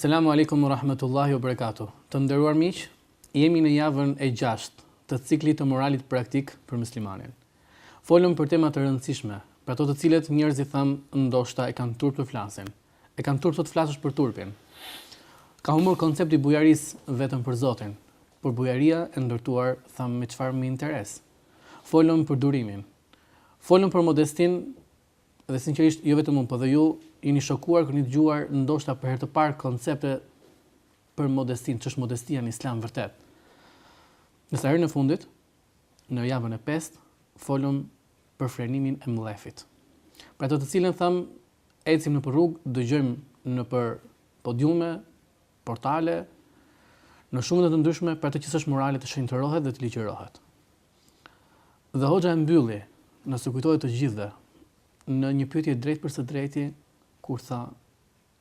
Selamu Alejkum u Rahmetullahi u Berekatu. Të nderuar miq, jemi në javën e gjashtë të ciklit të moralit praktik për muslimanin. Folëm për tema të rëndësishme, për ato të cilat njerëzit thamë ndoshta e kanë turp të flasin. E kanë turp të flasësh për turpin. Ka humbur koncepti i bujarisë vetëm për Zotin, por bujaria e ndërtuar thamë me çfarë me interes. Folëm për durimin. Folëm për modestinë Dhe sinqerisht, jo vetëm unë, por dhe ju jeni shokuar kur keni dëgjuar ndoshta për herë të parë koncepte për modestinë, ç'është modestia në Islam vërtet. Nëse herën e fundit, në javën e pestë, folëm për frenimin e mllefit. Për atë të cilën thamë, ecim nëpër rrugë, dëgjojmë nëpër podiume, portale, në shume të ndryshme, për atë që s'është morale të shenjtërohet dhe të ligjërohet. Dhe hoxha e mbylli, nëse kujtohet të gjithëve, në një pyetje drejtpërsëdrejti, kur tha,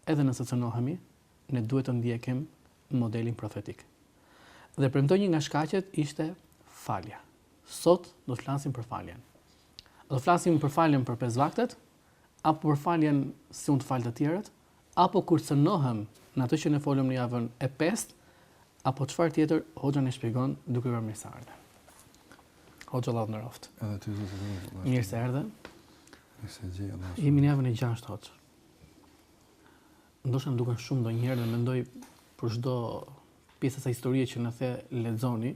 Edhe nëse cënohemi, ne duhet të ndjekim modelin profetik. Dhe premtoi një nga shkaqet ishte falja. Sot do të flasim për faljen. Do flasim për faljen për pesë vaktet, apo për faljen si unë t'i fal të tjerët, apo kur cënohem në atë që ne folëm në javën e pestë apo çfarë tjetër hoxha na shpjegon duke i bërë mirëseardhje. Hoxha Allahu të nderoftë. Edhe ty Zoti të nderoftë. Mirë se erdhe. Mirë se gjej Allah. Jemi në javën e 6 hoxhë. Ndoshta më duken shumë ndonjëherë dhe mendoj për çdo pjesë sa histori që na the lexoni,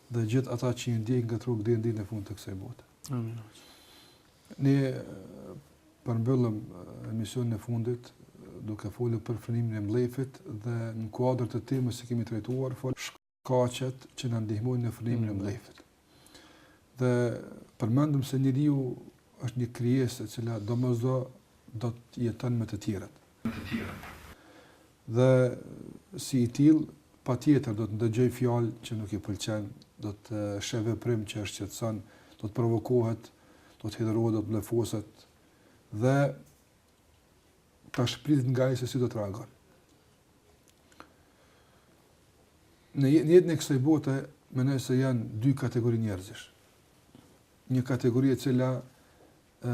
dhe gjithë ata që e ndjekin këtë rrugë deri në ditën e fundit të kësaj bote. Amin. Ne përmbyllëm emisionin e fundit duke folur për frenimin e mllefit dhe në kuadër të temës që kemi trajtuar folëm shkaqet që na ndihmojnë në frenimin e mllefit. Dhe përmendëm se njeriu është një krijesë e cila domosdo do të jeton me të tjerët. Me të tjerët. Dhe si i tillë, patjetër do të dëgjojë fjalë që nuk i pëlqen, do të sheh veprim që e shqetëson, do të provokohet, do të hidhërohet, do të mllefoset dhe tash pritet nga ai se si do të reagon. Në jetën e kësaj bote mendoj se janë dy kategori njerëzish. Një kategori e cila ë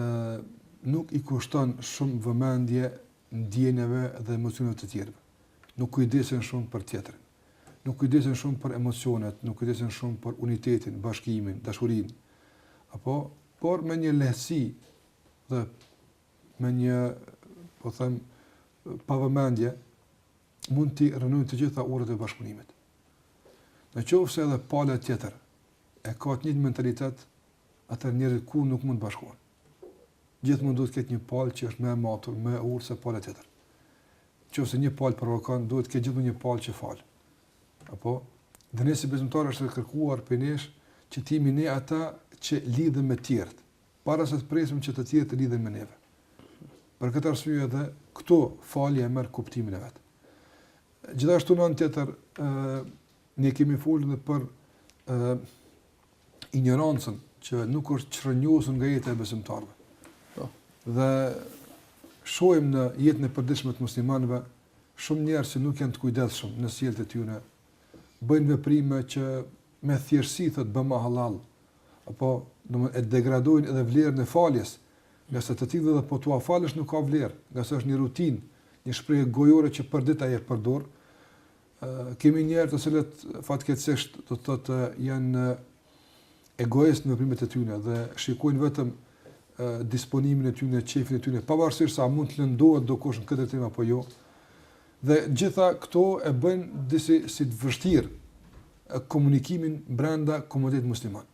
nuk i kushton shumë vëmendje ndjenjave dhe emocioneve të tjerëve. Nuk kujdesen shumë për tjetrin. Nuk kujdesen shumë për emocionet, nuk kujdesen shumë për unitetin, bashkimin, dashurinë. Apo por me një lehtësi dhe me një po them pa vëmendje mund t'i rrënojnë të gjitha urat e bashkëpunimit. Në qoftë se edhe pala tjetër e ka të njëjtin mentalitet, atëherë njerëzit kurrë nuk mund të bashkohen. Gjithmonë duhet të ketë një palë që është më e matur, më e urtë se pala tjetër. Nëse një palë provokon, duhet të ketë gjithmonë një palë që fal. Apo dhe ne si besimtarë është e kërkuar prej nesh që të jemi ne ata që lidhen me të tjerët, para se të presim që të tjerët të lidhen me neve. Për këtë arsye edhe këtu falja merr kuptimin e vet. Gjithashtu në anën tjetër, ë Ne kemi folur edhe për ë injorancën që nuk është çrrënjosur nga jeta e besimtarëve. Po. Dhe shohim në jetën e përditshme të muslimanëve shumë njerëz që nuk janë të kujdesshëm në sjelljet e tyre. Bëjnë veprime që me thjeshtësi thotë bëma hallall apo do të thotë e degradojnë edhe vlerën e faljes, ngase të tillëve edhe po t'ua falësh nuk ka vlerë, ngase është një rutinë, një shprehje gojore që përditë ai e përdor. kemi njerëz të cilët fatkeqësisht do të thotë janë egoistë në veprimet e tyre dhe shikojnë vetëm disponimin e tyre, qejfin e tyre, pavarësisht sa mund të lëndohet dokush në këtë drejtim apo jo. Dhe gjitha këto e bëjnë disi si të vështirë komunikimin brenda komunitetit musliman.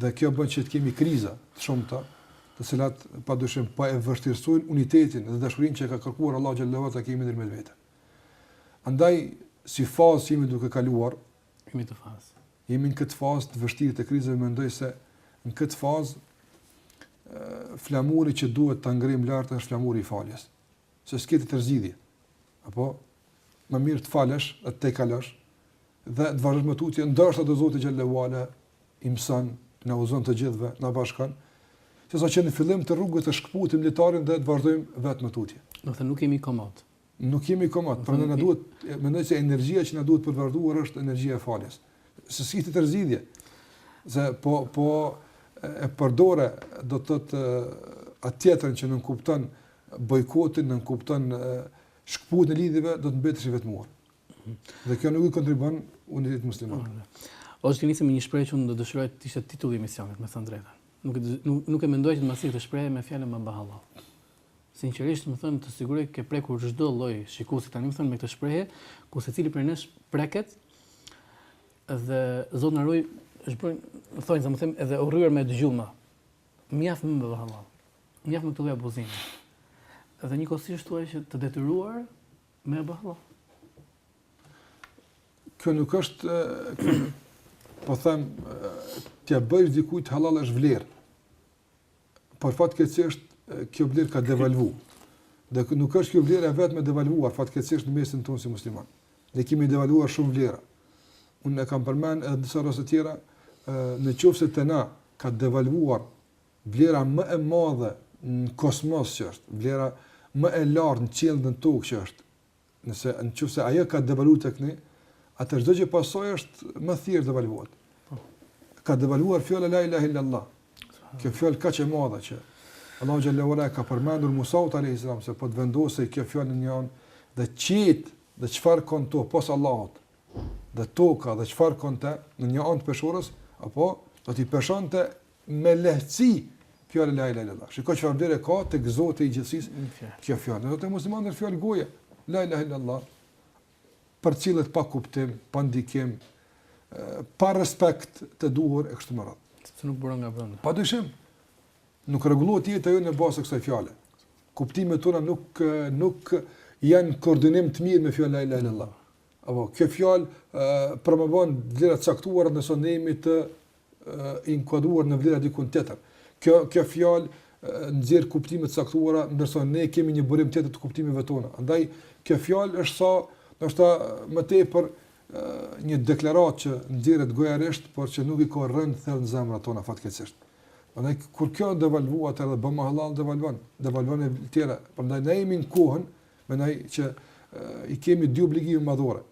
Dhe kjo bën që të kemi kriza të shumta, të cilat padyshim po e vështirësojnë unitetin dhe dashurinë që ka kërkuar Allahu xhele ue ala ta kemi ndërmjet vete. Andaj si fazë jemi duke kaluar, jemi në këtë fazë. Jemi në këtë fazë të vështirë të krizave, mendoj se në këtë fazë flamuri që duhet ta ngremë lart është flamuri i faljes. se s'ke tjetër zgjidhje, apo, më mirë të falësh dhe të tejkalosh, dhe të vazhdosh më tutje, ndoshta do Zoti xhele ue ala i mëson, na udhëzon të gjithëve, na bashkon. Se sa që në fillim të rrugës të shkëputim litarin dhe të vazhdojmë vetëm më tutje. Do të thotë nuk jemi komod. Nuk jemi komod, prandaj na duhet, mendoj se energjia që na duhet për të vazhduar është energjia e faljes. Se s'ke tjetër zgjidhje, se po, po e përdore do të thotë atë tjetrën që nënkupton bojkotin, nënkupton shkëputjen e lidhjeve, do të mbetesh i vetmuar. Dhe kjo nuk i kontribuon unitetit musliman. Hoxhë, ta nisim me një shprehje që unë do dëshiroja të ishte titulli i emisionit, me thënë të drejtën. Nuk nuk nuk e mendoj që të mbasni këtë shprehje me fjalën bëma hallall. Sinqerisht, domethënë, të siguroj ke prekur çdo lloj shikuesi tani, domethënë, me këtë shprehje, ku secili prej nesh preket dhe Zot na ruaj, është bërë, më thonë, më them, edhe urryer me dëgju ma. Mjaft më bëma hallall. Mjaft me këto lloj abuzime. Dhe njëkohësisht thua që të detyruar me e bë hallal. Kjo nuk është, kjo, po them, t'ja bëjsh dikujt hallall është vlerë. Por fatkeqësisht kjo vlerë ka devalvu. Dhe nuk është kjo vlerë e vetme e devalvuar fatkeqësisht në mesin tonë si muslimanë. Ne kemi devalvuar shumë vlera. Unë e kam përmend edhe disa raste tjera, ë në qoftë se te na ka devalvuar Vlera më e madhe në kosmos që është, vlera më e lartë në qiell në tokë që është, nëse në qoftë se ajo ka devalvu te ne, atëherë çdo gjë pas saj është më thjesht devalvohet. Po. Ka devalvuar fjala la ilahe illallah. Kjo fjalë kaq e madhe që Allahu xhelle ue ala ia ka përmendur Musaut alejhi selam se po të vendosej kjo fjalë në një anë dhe qiejt dhe çfarë ka në to pos Allahut dhe toka dhe çfarë ka në të në një anë të peshorës ajo do t'i peshonte me lehtësi fjala la ilahe illallah. Shiko çfarë vlere ka tek Zoti i gjithësisë kjo fjalë. Ndërsa te muslimanët është fjalë goje. La ilahe illallah. Përsëritet pa kuptim, pa ndikim, pa respekt të duhur e kështu me radhë. Sepse nuk buron nga brenda. Padyshim. Nuk rregullohet jeta jonë në bazë të kësaj fjale. Kuptimet tona nuk nuk janë në koordinim të mirë me fjalën la ilahe illallah. Apo kjo fjalë promovon vlera të caktuara ndërsa ne jemi të inkuadruar në vlera dikun tjetër. Kjo kjo fjalë nxjerr kuptime të caktuara, ndërsa ne kemi një burim tjetër të kuptimeve tona. Andaj kjo fjalë është sa, do të thotë, më tepër një deklaratë që nxirret gojërisht, por që nuk ka rënë thellë në zemrat tona fatkeqësisht. Andaj kur kjo devalvohet edhe bëma hallall devalvon, devalvon e tjera. Prandaj ne jemi në kohën, mendoj që i kemi dy obligime madhore.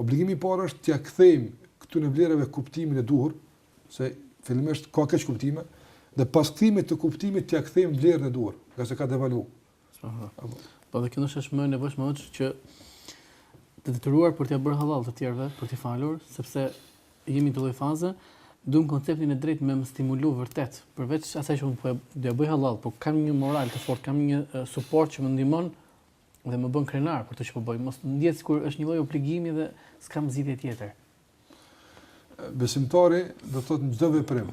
Obligimi i parë është t'ua kthejmë këtyre vlerave kuptimin e duhur, se fillimisht ka keqkuptime, dhe pas kthimit të kuptimit t'ia kthejmë vlerën e duhur, ngase ka devalvuar. Aha. Po dhe kjo është më e nevojshme është që të detyruar për t'ia bërë hallall të tjerëve, për t'i falur, sepse jemi në një lloj faze, duam konceptin e drejtë me më stimulu vërtet, përveç asaj që unë po e bëj hallall, po kam një moral të fortë, kam një suport që më ndihmon dhe më bën krenar për atë që po bëj. Mos ndjehet sikur është një lloj obligimi dhe s'kam zgjidhje tjetër. Besimtari do të thotë në çdo veprim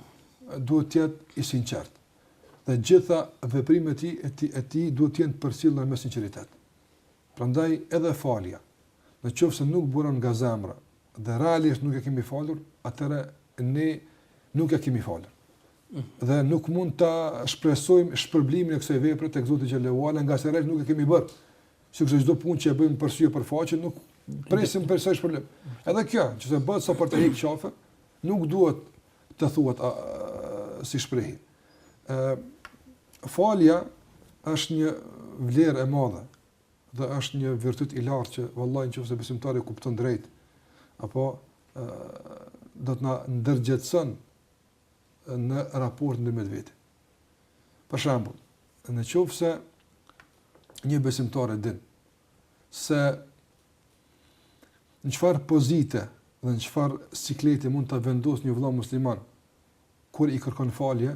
duhet të jetë i sinqert. Dhe gjitha veprimet e tij e tij duhet të jenë të përcjellura me sinqeritet. Prandaj edhe falja, në qoftë se nuk buron nga zemra, dhe realisht nuk e kemi falur, atëherë ne nuk e kemi falur. Dhe nuk mund të shpresojmë shpërblimin e kësaj vepre te Zoti xhel-le ve ala, ngase realisht nuk e kemi bërë. Sikur është çdo punë që e bëjmë për sy e për faqe, nuk presim prej saj shpërblim. Edhe kjo, nëse bëhet sa për të hekë qafe, nuk duhet të thuhet as si shprehi. Falja është një vlerë e madhe, dhe është një virtyt i lartë që vallahi nëse besimtari e kupton drejt apo do të na ndërgjegjësojë në raport me vetvete. Për shembull, në qoftë se një besimtar e din se në çfarë pozite dhe në çfarë sikleti mund ta vendosë një vëlla musliman kur i kërkon falje,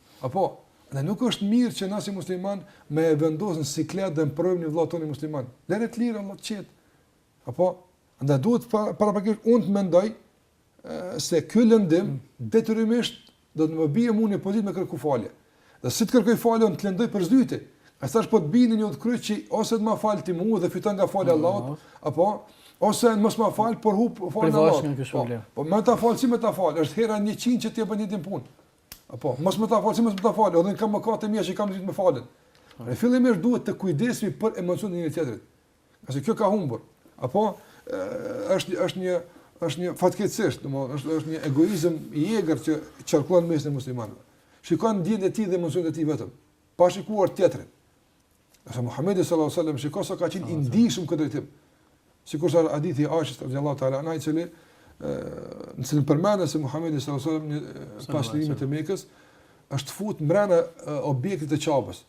Apo, dhe nuk është mirë që na si musliman me e vendos në siklet dhe provë një vëlla tonë musliman. Lëre të lirë, lëre të qetë. Apo, ndaj duhet paraprakisht unë të mendoj se ky lëndim detyrimisht do të më bie mua në pozitë me kërku falje. Dhe si të kërkoj falje unë të lëndoj për së dyti. Tash po të bie në udhëkryq që ose të ma fal ti mua dhe fiton nga falja Allahut, apo ose mos ma fal por humb faljen e Allahut. Po, po me ta fal, si me ta fal, është hera 100 që ti bën një punë. Apo, mos me ta falë, si mos me ta falë, edhe unë kam mëkatet e mia që kam dëshirë të më falen. E fillimisht duhet të kujdesemi për emocionet e njëri-tjetrit. Nëse kjo ka humbur, apo, është, është një, është një fatkeqësisht, domethënë është është një egoizëm i egër që qarkullon mesin e muslimanëve. Shikon ndjenjat e tij dhe emocionet e tij vetëm, pa shikuar tjetrin. Nëse Muhamedi sallallahu alaihi wasallam shiko si ka qenë i ndjeshëm në këtë drejtim. Sikurse hadithi i Aishës radhiyallahu ta'ala anha i cili në të cilin përmendet se Muhamedi sallallahu alaihi wasallam pas lirimit të Mekës është fut mbrenda objektit të Qabës.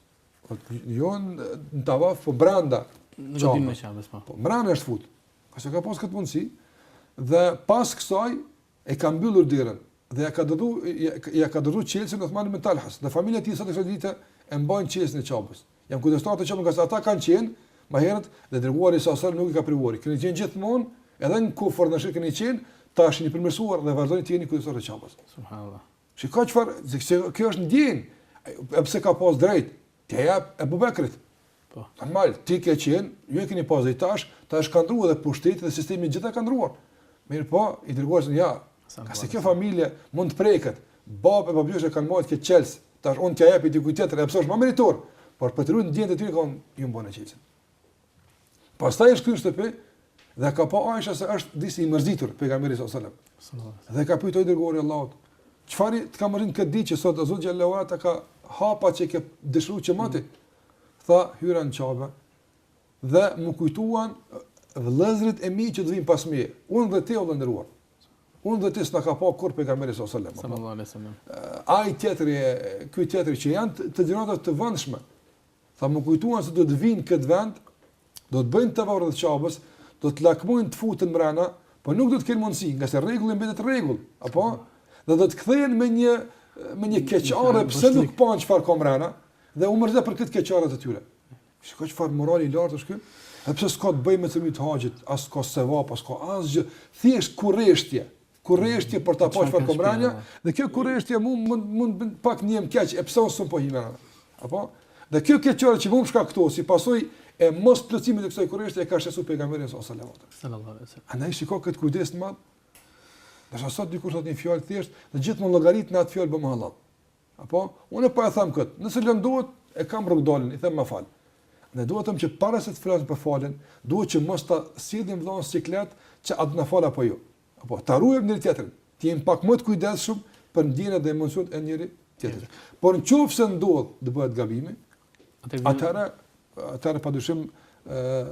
Po jo në tavaf, po brenda Qabës. Po. po mbrenda është fut. Ngase ka pas këtë mundësi dhe pas kësaj E ka mbyllur derën dhe ia ka dorzu, ia ka dorzu çelësin Uthman ibn Talhas. Dhe familja e tij sot e kësaj dite e mbajnë çelësin e Qabës. Janë kujdestarë të Qabës, ngase ata kanë qenë më herët dhe i dërguari s.a.s. nuk i ka privuar. Keni qenë gjithmonë edhe në kufër, në shirk keni qenë, tash jeni përmirësuar dhe vazhdoni të jeni kujdestarë të Qabës. Subhanallahu. Shiko çfarë, kjo është ndjenjë. Pse ka pas drejt? T'ia jap Ebu Bekrit. Po. Normal, ti ke qenë, ju e keni pas deri tash, tash ka ndruar dhe pushteti dhe sistemi, gjithçka ka ndruar. Mirëpo, i dërguari s.a.s., ngase kjo familje mund të preket, babë e babgjysh e kanë majtë këtë çelës, tash unë t'ia japi dikujt tjetër, edhe pse është më meritor, por për të rujt ndjenjat e tyre, ka thënë ju mbane çelësin. Pastaj është këtu në shtëpi dhe ka pa Aisha se është disi i mërzitur pejgamberi sallallahu alajhi wasallam. Dhe ka pyetur i dërguari i Allahut, çfarë të ka mërzit në këtë ditë që sot Zoti xhel-le ue ala ta ka hap atë që ke dëshiruar që moti? Tha hyra në çabe dhe m'u kujtuan vëllezërit e mi që do vin pas meje. Unë dhe ti i nderuar. Unë dhe ti s'na ka pa kurrë pejgamberi sallallahu alajhi wasallam. Sallallahu alajhi wasallam. Ai tjetri, ky tjetri që janë të gjërat të vëndshme Tha m'u kujtuan se do të vijnë në këtë vend, do të bëjnë tavafin e Qabes, do të lakmojnë të futen mrena, po nuk do të kenë mundësi, ngase rregulli mbetet rregull, apo? Dhe do të kthehen me një, me një keqardhje, pse nuk panë çfarë ka mrena, dhe u mërzit për këtë keqardhje të tyre. Shiko çfarë morali i lartë është ky? Edhe pse s'ka të bëjë me të drejtë haqet, as ka sevap, as ka asgjë, thjesht kureshtje, kureshtje për ta pa çfarë ka mrena dhe kjo kureshtje mund mund mund pak ndihem keq e pse unë s'po hy mrena. Apo? Dhe kjo keqardhje që vjen shkaktohet si pasojë e mos plotësimit të kësaj kureshtje e ka shqetësu pejgamberin sallallahu alajhi wasallam. Sallallahu alajhi wasallam. A e shikon këtë kujdes të madh. Ndërsa sot dikush thotë një fjalë të thjeshtë, dhe gjithmonë llogarit në atë fjalë bëma hallall. Apo, unë po e them kët, nëse lëndohet e kam rrugëdaljen, i them më fal. Ne duhet të them që para se të flas për faljen, duhet që mos ta sjellim vëllain në siklet që a të na falë apo jo. Apo ta ruajmë njëri tjetrin, të jemi pak më të kujdesshëm për ndjenjat dhe emocionet e njëri tjetrit. Por nëse ndodh të bëhet gabimi, atëherë atëherë padyshim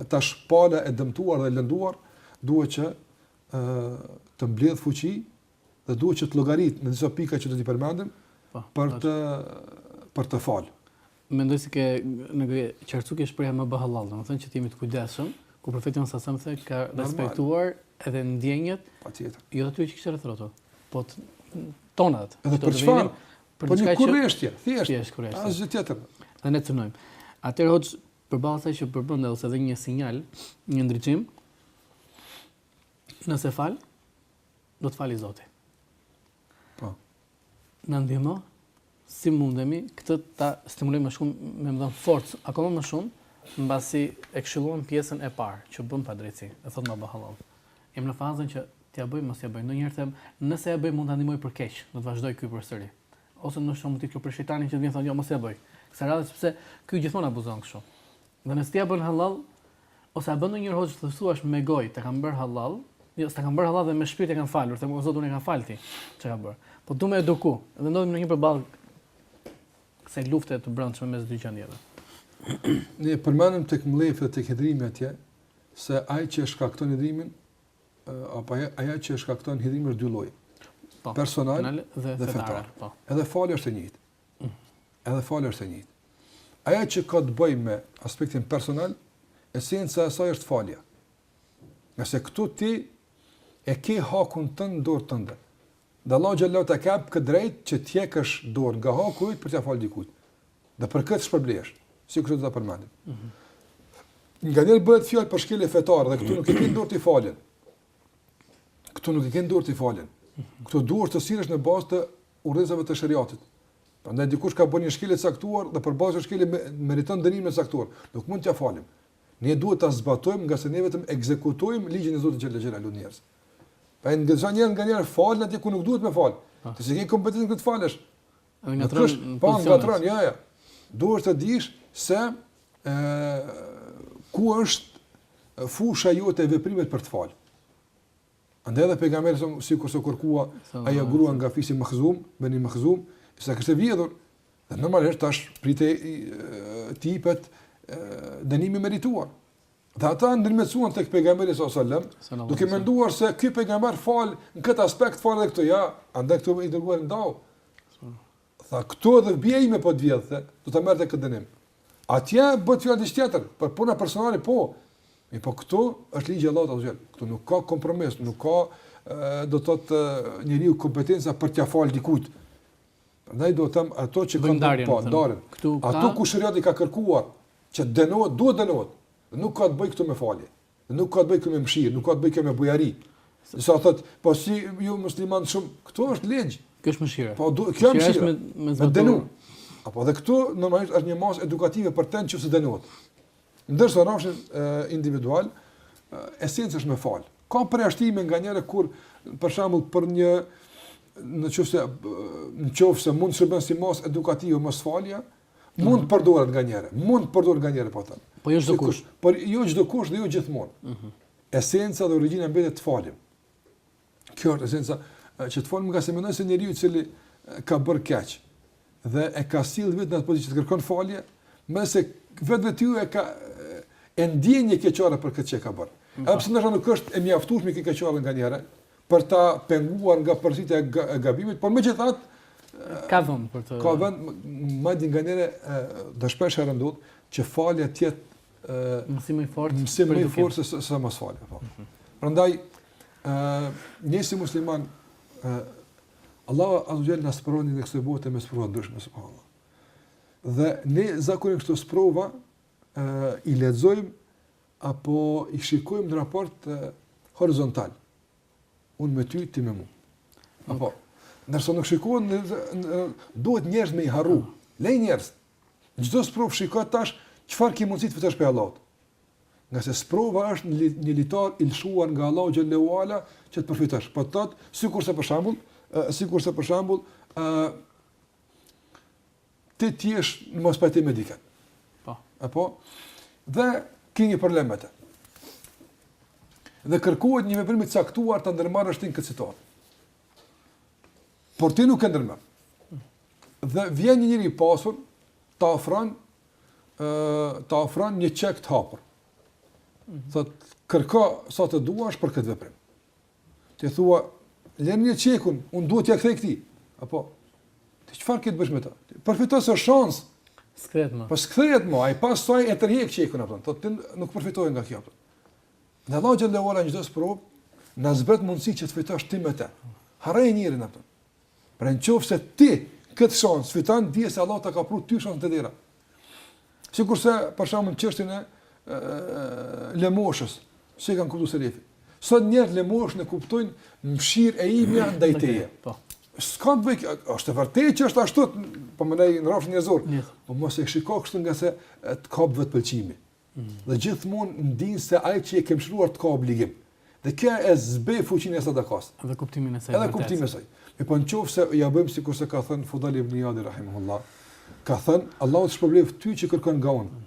tash pala e dëmtuar dhe e lënduar duhet që ë të mbledh fuqi dhe duhet që të llogarisë në disa pika që do t'i përmendim po, për të për të fal. Mendoj se ke qenë duke qartësu te shprehja ma bë hallall, domethënë që të jemi të kujdesshëm, ku profeti Muhammed sallallahu alajhi ka respektuar edhe ndjenjat. Patjetër. Jo atyre që kishte rreth po tonat. Edhe për çfarë? Për po një kureshtje, thjesht. Thjesht kureshtje. Asgjë tjetër. Dhe ne cënojmë. Atëherë hoxhë përballë asaj që përmend ishte edhe një sinjal, një ndriçim. Nëse fal, do të falë Zoti. Po. Na ndihmo si mundemi këtë ta stimulojmë më shumë me më dhënë forcë akoma më shumë mbasi e këshilluam pjesën e parë që bën padrejtësi, e thot ma bë hallall. Jam në fazën që t'ja bëj mos t'ja bëj. Ndonjëherë them, nëse e bëj mund ta ndihmoj për keq, do të vazhdojë ky përsëri. Ose ndoshta mund të jetë kjo prej shejtanit që të vjen thotë jo mos e bëj kësaj radhe sepse ky gjithmonë abuzon kështu. Dhe nëse ti ja bën hallall ose ja bën ndonjëherë hoxhë të thuash me gojë ta kam bërë hallall, jo s'ta kam bërë hallall dhe me shpirt e kam falur, them o Zot unë e kam falë atij çka ka bërë. Po du me eduku dhe ndodhemi në një përballë kësaj lufte të brendshme mes dy gjendjeve. Ne e përmendëm tek mllefi dhe tek hidrimi atje se ai që e shkakton hidrimin apo ajo ajo që e shkakton hidrimin është dy lloje. Po, personal dhe, dhe fetar. Po. Edhe falja është e njëjtë. Edhe falja është e njëjtë. Ajo që ka të bëjë me aspektin personal, esenca e saj është falja. Nëse këtu ti e ke hakun tënd në dorë tënde, dhe Allahu xhel xhelaluhu ta ka dhënë këtë drejt që ti e kesh në dorë nga haku për të falë dikujt, dhe për këtë shpërblesh, si kështu do ta përmendim. Mm -hmm. Nganjëherë bëhet fjalë për shkelje fetare, dhe këtu nuk e ke në dorë ti faljen. Këtu nuk e ke në dorë ti faljen. Këtu duhet të sillesh në bazë të urdhëresave të sheriatit. Prandaj dikush ka bërë një shkelje të caktuar dhe përballë kësaj shkelje meriton dënimin e caktuar. Nuk mund t'ia falim. Ne duhet ta zbatojmë, ngase ne vetëm ekzekutojmë ligjin e Zotit xhel xhelaluhu te njerëzit. Pa e ndërsa njerëzit nganjëherë falin atje ku nuk duhet me fal. Po. Ti s'ke kompetencën këtu të falësh. Edhe ngatërron. Po ngatërron, jo, jo. Duhet të dish se ë ku është fusha jote e veprimit për të fal. Andaj edhe pejgamberi sa sikur se kërkua ajo grua nga fisi Makhzum, Beni Makhzum, se kishte vjedhur. Dhe normalisht tash pritej t'i jepet dënimi i merituar. Dhe ata ndërmjetësuan tek pejgamberi sa selam, duke menduar se ky pejgamber fal në këtë aspekt fal edhe këtu, jo, andaj këtu i dërguari ndau. Tha, këtu edhe bija ime po të vjedhte, do ta merrte këtë dënim. Atje bëhet fjalë për diçka tjetër, për punë personale po. Mirëpo këtu është ligji i Allahut azze ue xhel. Këtu nuk ka kompromis, nuk ka do të thotë njeriu kompetenca për t'ia fal dikujt. Prandaj do të them ato që kanë ndarë po ndarën. Ato ku shëriati ka kërkuar që të dënohet, duhet të dënohet. Nuk ka të bëjë këtu me falje. Dhe nuk ka të bëjë kjo me mëshirë, nuk ka të bëjë kjo me bujari. Se thotë, po si ju musliman shumë, këtu është ligj. Kjo është mëshira. Po do, kjo është mëshira. Me, me, me denu. Po dhe këtu normalisht është një masë edukative për të nëse dënohet. Ndërsa në rrafshin individual, esenca është me fal. Ka përjashtime nganjëherë kur për shembull për një në qoftë se në qoftë se mund të shërben si masë edukative mosfalja, Mund të përdoret nganjëherë, mund të përdoret nganjëherë, po të themi. Po jo çdokush. Por jo çdokush dhe jo gjithmonë. Uh mhm. -huh. Esenca dhe origjina mbetet të falim. Kjo është esenca që të falim ngase mendoj se njeriu i cili ka bërë keq dhe e ka sjellë veten në atë pozitë që të kërkon falje, më se vetvetiu e ka e ndjen një keqardhje për këtë që ka bërë. Edhe pse ndoshta nuk është e mjaftueshme kjo keqardhje nganjëherë, për ta penguar nga përsëritja e gabimit, por megjithatë ka vend për të ka vend madje nganjëherë do shpeshherë ndodh që falja të jetë mësim më i fortë, mësim më i fortë sesa mosfalja. Po. Mhm. Prandaj ë si musliman ë Allahu azze ue xhel na sprovon në këtë botë me sprova të ndryshme subhanallahu. Dhe ne zakonisht këto sprova ë i lexojmë Apo i shikojmë në raport horizontal. Unë me ty, ti me mua. Apo ndërsa nuk shikon, duhet njerëzit me i harru. Lej njerëzit. Çdo sprovë shiko tash çfarë ke mundësi të fitosh prej Allahut. Ngase sprova është një, një litar i lëshuar nga Allahu xhel-le ue ala që të përfitosh. Po thot, sikurse për shembull, sikurse për shembull, ë Ti të jesh në mospajtim me dikën. Po. Apo dhe ke një problem me të. Dhe kërkohet një veprim i caktuar ta ndërmarrësh ti në këtë situatë. Por ti nuk e ndërmerr. Dhe vjen një njeri i pasur, ta ofron ë ta ofron një çek të hapur. Mhm. Thot kërko sa të duash për këtë veprim. Ti thua, lëne çekun, unë duhet t'ia kthej këtij. Apo ti çfarë ke të bësh me ta? Përfito se është shans. S'kthehet më. Po s'kthehet më, ai pas asaj e tërheq çekun apo. Thotë ti nuk përfiton nga kjo. Në Allahu xhel-le ue ala çdo sprovë na zbret mundësi që të fitosh ti me të. Harroje njerin atë. Pra në qofë se ti këtë shans fiton, dije se Allahu ta ka pru ty shansin te dera. Sikurse, për shembull në çështjen e, e, lëmoshës, si e kanë kuptu selefi. Sot njerëzit lëmoshën e kuptojnë mëshirë e imja ndaj teje. Po. S'ka të bëjë, është e vërtetë që është ashtu, po me thënë në rrafsh njerëzor. Po mos e shiko kështu ngase të kap vetëpëlqimi. Dhe gjithmonë ndien se ai që e ke mëshiruar të ka obligim. Dhe kjo e zbeh fuqinë e sadakës. Dhe kuptimin e saj. Edhe kuptimin e saj. E po nëse ja bëjmë sikurse ka thënë Fudajl ibn Iyad rahimahullah, ka thënë Allahu të shpërbleft ty që kërkove nga unë.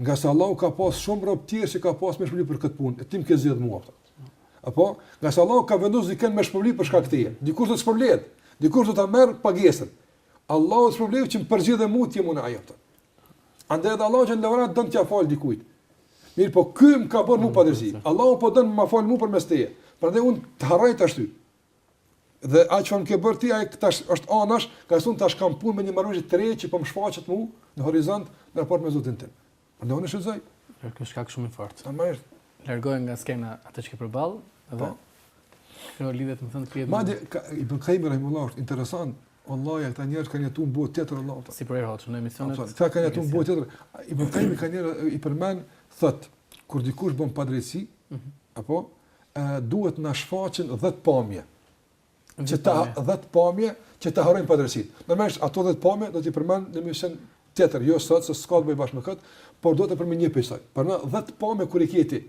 Ngase Allahu ka pas shumë robër tjerë që ka pas me shpërbly për këtë punë, e ti m'ke zgjedh mua. Apo, ngase Allahu ka vendosur dikë me shpërbly për shkak tëndin. Dikush do të shpërblet, dikush do ta merr pagesën. Allahu të shpërbleft që më përzgjodhe mua ti më në ajo. Andaj edhe Allahu xhel-le ue ala don t'ia fal dikujt. Mirë, po ky më ka bërë mua padrejtësi. Allahu po don me më fal mua përmes teje. Prandaj un të harroj tash ty. Dhe atë që më ke bërë ti, ai tash është anash, ngase unë tash kam punë me një marrëveshje të re që po më shfaqet mua në horizont në raport me Zotin tim. Prandaj unë shëzoj. Për këtë shkak shumë i fortë. Sa më është. Largon nga skena atë që ke përballë, edhe. Po. Kjo lidhet me thënë këtë. Madje Ibn Qayyim rahimehullah është interesant Wallahi ata njerëz kanë jetuar në botë tjetër Allahu. Si përherë në emisionet. Ata kanë jetuar në botë tjetër. I përmend kanë njerëz i përmend thot kur dikush bën padrejtësi, mm -hmm. apo e, duhet na shfaqen 10 pamje. Që ta 10 pamje që ta harrojnë padrejtësinë. Normalisht ato 10 pamje do t'i përmend në emision tjetër, jo sot se s'ka të bëjë bash me kët, por do të përmend një pjesë. Pra në 10 pamje kur i ke ti.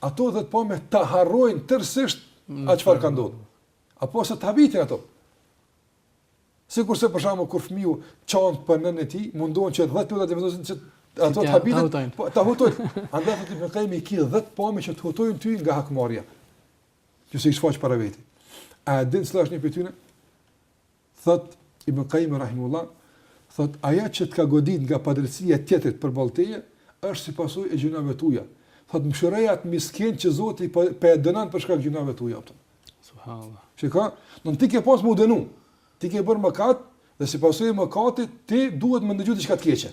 Ato 10 pamje ta harrojnë tërësisht atë çfarë ka ndodhur. Apo se të habitin ato. Sikurse për shembull kur fëmiu qan për nënën e tij, mundohen që 10 minuta të vendosin se ato të habitin, po ta hutoj. Andaj ato të kemi iki 10 pamje që të hutojnë ty nga hakmarrja. Ju se i shfaq para veti. A din se është një pyetje? Thotë Ibn Kajimi rahimullah, thotë, ajo që të ka godit nga padrejtësia e tjetrit përballë teje, është si pasojë e gjynave tuja. Thotë, mëshiroje atë miskin që Zoti po po e dënon për shkak të gjynave tuja. Subhanallah. Shikoj, do ti ke pas me u dënu. Ti ke bërë mëkat dhe si pasojë e mëkatit ti duhet me ndëgju diçka të keqe.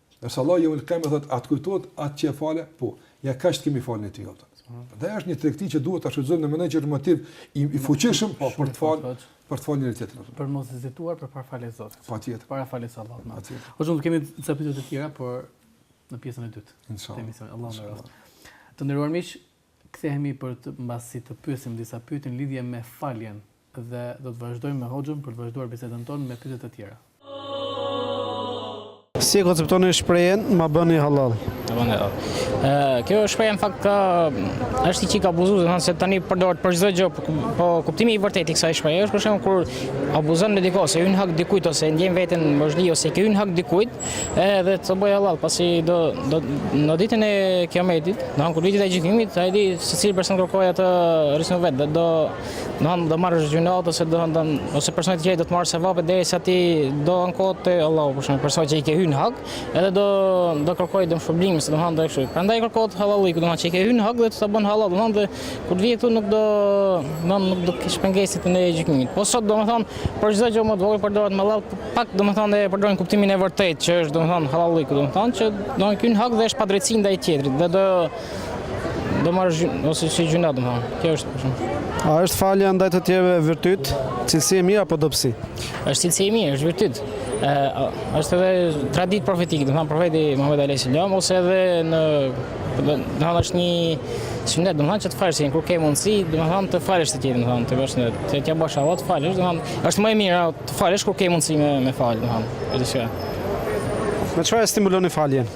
Nëse Allah jo më kemë thot atë kujtohet atë që e fale, po, ja kaq të kemi falë në ty jota. Dhe është një tregti që duhet ta shfrytëzojmë në mënyrë që është motiv i, i fuqishëm po për të fal, për të falë një tjetër. Për mos hezituar përpara faljes Zotit. Patjetër. Para faljes së Allahut. Patjetër. Po do të kemi disa pyetje të tjera, por në pjesën e dytë. Inshallah. Temi se Allah na rroft. Të nderuar miq, kthehemi për të mbasi të pyesim disa pyetje në lidhje me faljen Dhe do të vazhdojmë me Hoxhën për të vazhduar bisedën tonë me pyetje të tjera. Si e konceptoni shprehjen ma bëni hallall? Ma bëni hallall. Kjo shprehje në fakt është një çikë abuzu, dhe se tani përdohet për çdo gjë, po kuptimi i vërtetë i kësaj shprehje është për shembull kur abuzon me dikë, ose i hyn hak dikujt ose ndjen veten mbëshli ose ke hyn hak dikujt, edhe të bëjë hallall, pasi do do në ditën e kiametit, do kur vjen dita e gjykimit, ai secili person kërkon atë hisen e vet, do Do të do marrësh gjynat ose do të ose personi tjetër do të marrë sevape derisa ti do ankohet te Allahu për shkak personi që i ke hyrë në hak, edhe do do kërkoj dëmshpërblim, se domethënë do kështu. Prandaj kërkohet hallalli, domethënë që i ke hyrë në hak dhe të ta bën hallall, domethënë kur të vijë këtu nuk do do nuk do të kish pengesë ditën e gjykimit. Po sot domethënë për çdo gjë më të vogël përdoret me hallall, pak domethënë e përdorin kuptimin e vërtetë që është domethënë hallalli, domethënë që domethënë ke hy në hak dhe është padrejtësi ndaj tjetrit dhe do Do marrë gjyna, ose si gjyna do marrë, kjo është për shumë. A është falja ndaj të tjerëve virtyt, cilësi e mirë apo dobësi? është cilësi e mirë, është virtyt. është edhe traditë profetike, domethënë profeti Muhammed A.S. ose edhe në, domethënë është një sunet, domethënë që të falësh, se në kur ke mundësi, domethënë të falësh të tjerët, domethënë të bashkë në të tja bashkë avot, të falësh, domethënë, është më e mirë, të falësh kur ke mundësi me falë, domethënë, e të shka. Me çfarë e stimuloni faljen?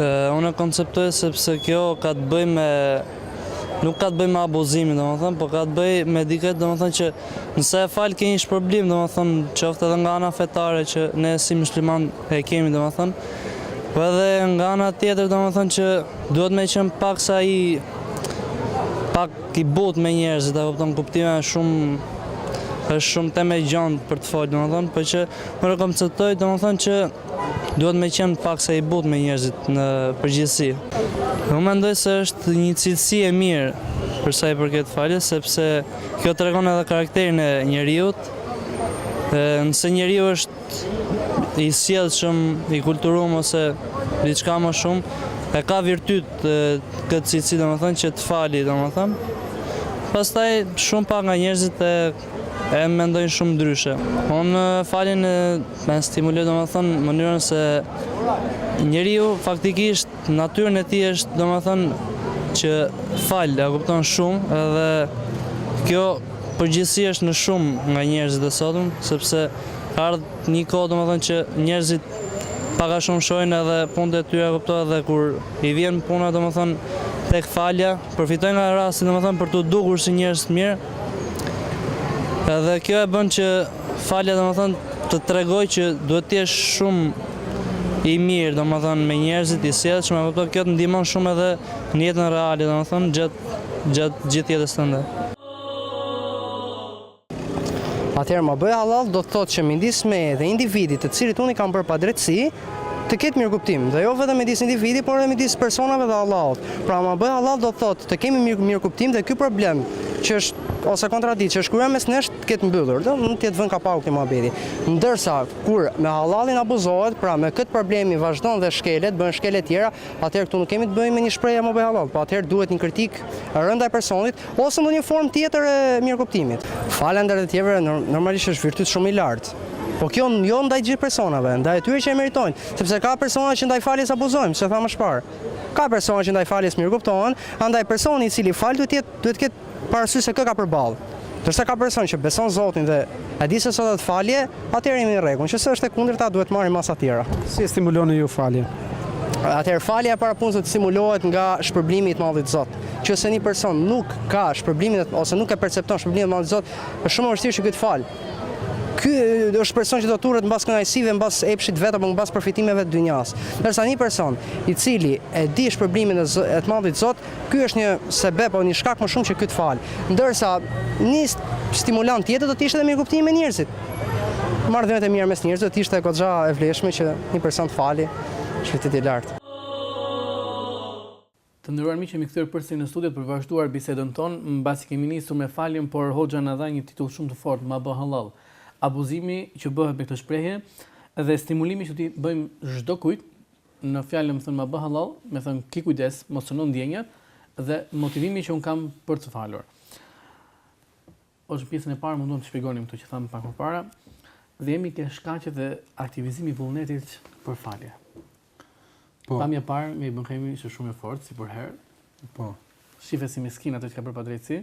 Unë e konceptoj sepse kjo ka të bëjë me nuk ka të bëjë me abuzimin, domethënë, po ka të bëjë me dikë, domethënë, që nëse e falë ke një shpërblim, domethënë, qoftë dhe nga ana fetare, që ne si myslimanë e kemi, domethënë, po edhe nga ana tjetër, domethënë, që duhet me qënë pak sa i, pak i butë me njerëzit, dhe këpëton kuptime shumë, është shumë temë e gjanë për të folë, domethënë, po që më rekomësëtoj, domethënë, që Duhet me qenë paksa i butë me njerëzit në përgjithësi. Unë mendoj se është një cilësi e mirë për sa i përket faljes, sepse kjo tregon edhe karakterin e njeriut. Nëse njeriu është i sjellshëm, i kulturuar ose diçka më shumë, e ka virtyt këtë cilësi domethënë që të fali domethënë. Pastaj shumë pak nga njerëzit e E mendojnë shumë ndryshe. Unë faljen e stimuloj domethënë mënyrën se njeriu faktikisht natyrën e tij është domethënë që fal, a kupton shumë edhe kjo përgjithsi është në shumë nga njerëzit e sotëm, sepse ka ardhë një kohë domethënë që njerëzit pak a shumë shohin edhe punët e tyre, kupton edhe kur i vjen puna domethënë tek falja, përfitojnë nga rasti domethënë për t'u dukur si njerëz të mirë, Edhe kjo e bën që falja domethënë të tregojë që duhet të jesh shumë i mirë domethënë me njerëzit i sjellshëm a kupton kjo të ndihmon shumë edhe në jetën reale domethënë gjatë gjithë jetës tënde. Atëherë ma bëj hallall do të thotë që midis meje dhe individit të cilit unë i kam bërë padrejtësi, të ketë mirëkuptim dhe jo vetëm midis individit, por edhe midis personave dhe Allahut. Pra, ma bëj hallall do të thotë të kemi mirëkuptim dhe ky problem që është ose kontradiktë që është krijuar mes nesh të jetë mbyllur, domethënë t'i jetë vënë kapaku këtij muhabeti. Ndërsa kur me hallallin abuzohet, pra me këtë problemi vazhdon dhe shkelet, bëhen shkelje të tjera, atëherë këtu nuk kemi të bëjmë me një shprehje ma bëj hallall, po atëherë duhet një kritikë e rëndë ndaj personit ose ndonjë formë tjetër e mirëkuptimit. Falja ndaj të tjerëve normalisht është virtyt shumë i lartë, por kjo jo ndaj të gjithë personave, ndaj atyre që e meritojnë, sepse ka persona që ndaj faljes abuzojnë, siç e thamë më parë. Ka persona që ndaj faljes mirëkuptohen, andaj personi i cili fal duhet të jetë duhet të ketë Parasysh se kë ka përballë. Nëqëse ka person që beson Zotin dhe e di se ç'do të thotë falje, atëherë jemi në rregull, nëqëse është e kundërta duhet të marrim masa tjera. Si e stimuloni ju faljen? Atëherë falja e para punës duhet të stimulohet nga shpërblimi i të Madhit Zot. Nëqëse një person nuk ka shpërblimin e ose nuk e percepton shpërblimin e të Madhit Zot, është shumë e vështirë që ky të falë. Ky është person që do të turret mbas kënaqësive, mbas epshit të vet apo mbas përfitimeve të dynjasë. Ndërsa një person i cili e di shpërblimin e të Madhit Zot, Ky është një sebep apo një shkak më shumë që ky të falë. Ndërsa një stimulant tjetër do të ishte edhe mirëkuptimi me njerëzit. Marrëdhëniet e mira mes njerëzve do të ishte goxha e vlefshme që një person të fali shpirt i lartë. Të nderuar miq, jemi kthyer përsëri në studio për të vazhduar bisedën tonë, mbasi kemi nisur me faljen, por Hoxha na dha një titull shumë të fortë, ma bë hallall. Abuzimi që bëhet me këtë shprehje dhe stimulimi që t'i bëjmë çdokujt në fjalë domethënë ma bën hallall, me thënë ki kujdes, mos cëno ndjenjat dhe motivimi që un kam për të falur. Ose pjesën e parë mundon të shpjegonim këto që thamë pak më parë dhe jemi ke shkaqet e aktivizimi i vullnetit për falje. Po. Pamja e parë nga Ibn Kajimi ishte shumë e fortë si përherë. Po. Shihet si miskin atë që ka bërë padrejtësi.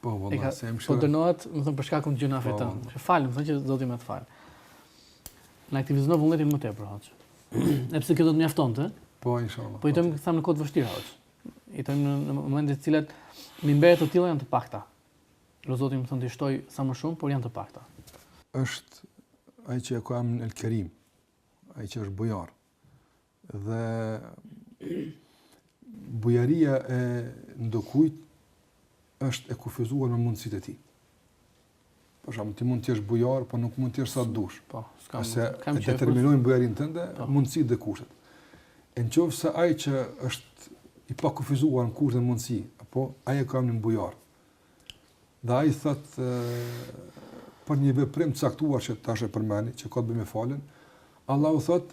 Po, vëllë, ka, se jam shërë. Po dënohet, më thëmë, për shkak të gjynahit të vet. Po, që falë, më thëmë që do t'i me të falë. Na aktivizon vullnetin më tepër, hoxhë. Edhe pse kjo do të mjaftonte? Po, inshallah. Po, i tëmë, thëmë, në kohë të vështirë, hoxhë. I tëmë në momentit cilat, mënyra të tilla janë të pakta. Lus Zotin me thënë t'i shtojë sa më shumë, por janë të pakta. është ai që e ka emrin El Kerim, ai që është bujar. Dhe bujaria e ndokujt është e kufizuar me mundësitë e tij. Për shembull ti mund të jesh bujar, por nuk mund të jesh sa dush. Po, s'ka. Se ta determinojnë bujarinë tënde, po. mundësitë dhe kushtet. Në qoftë se ai që është i pakufizuar në kushte e mundësi, apo ai e ka një bujari. Dhe ai thot e, për një veprim të caktuar që tash e përmend, që ka të bëjë me faljen, Allahu thot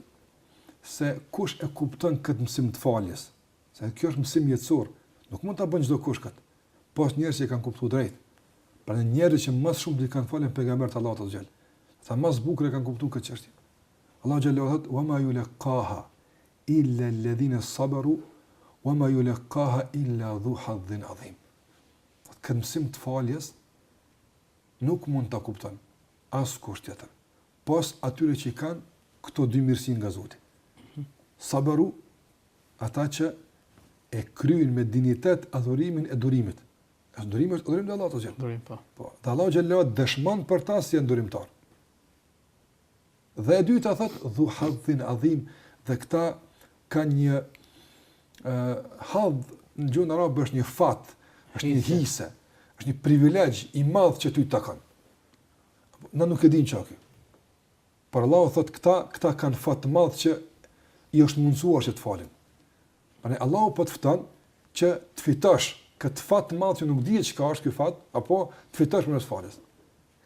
se kush e kupton këtë mësim të faljes, se kjo është mësim jetësor, nuk mund ta bën çdokush kët, pos njerëzve që e kanë kuptuar drejt. Prandaj njerëzit që ma së shumti kanë falë janë pejgamberët e Allahut xhel. Ata ma së bukuri e kanë kuptuar këtë çështje. Allahu xhel-le ala thot: "Wa ma yulqaha illa alladhina sabaru wa ma yulqaha illa dhu hadhin adhim." Thotë këtë mësim të faljes nuk mund ta kupton askush tjetër, pos atyre që i kanë këto dy mirësi nga Zoti. Sabaru, ata që e kryejnë me dinjitet adhurimin e durimit. E durimi është durim dhe Allahu xhel-le. Durim, po. Po, dhe Allahu xhel-le dëshmon për ta se janë durimtarë. Dhe e dyta thotë, dhu hadhin adhim, dhe këta kanë një uh, hadh, në gjuhën arabe është një fat, është një hise, është një privilegj i madh që ty të kanë. Na nuk e dimë çka. Por Allahu thotë këta, këta kanë fat të madh që i është mundësuar që të falin. Prandaj Allahu po të fton që të fitosh këtë fat të madh që nuk dihet çka është ky fat, apo të fitosh përmes faljes.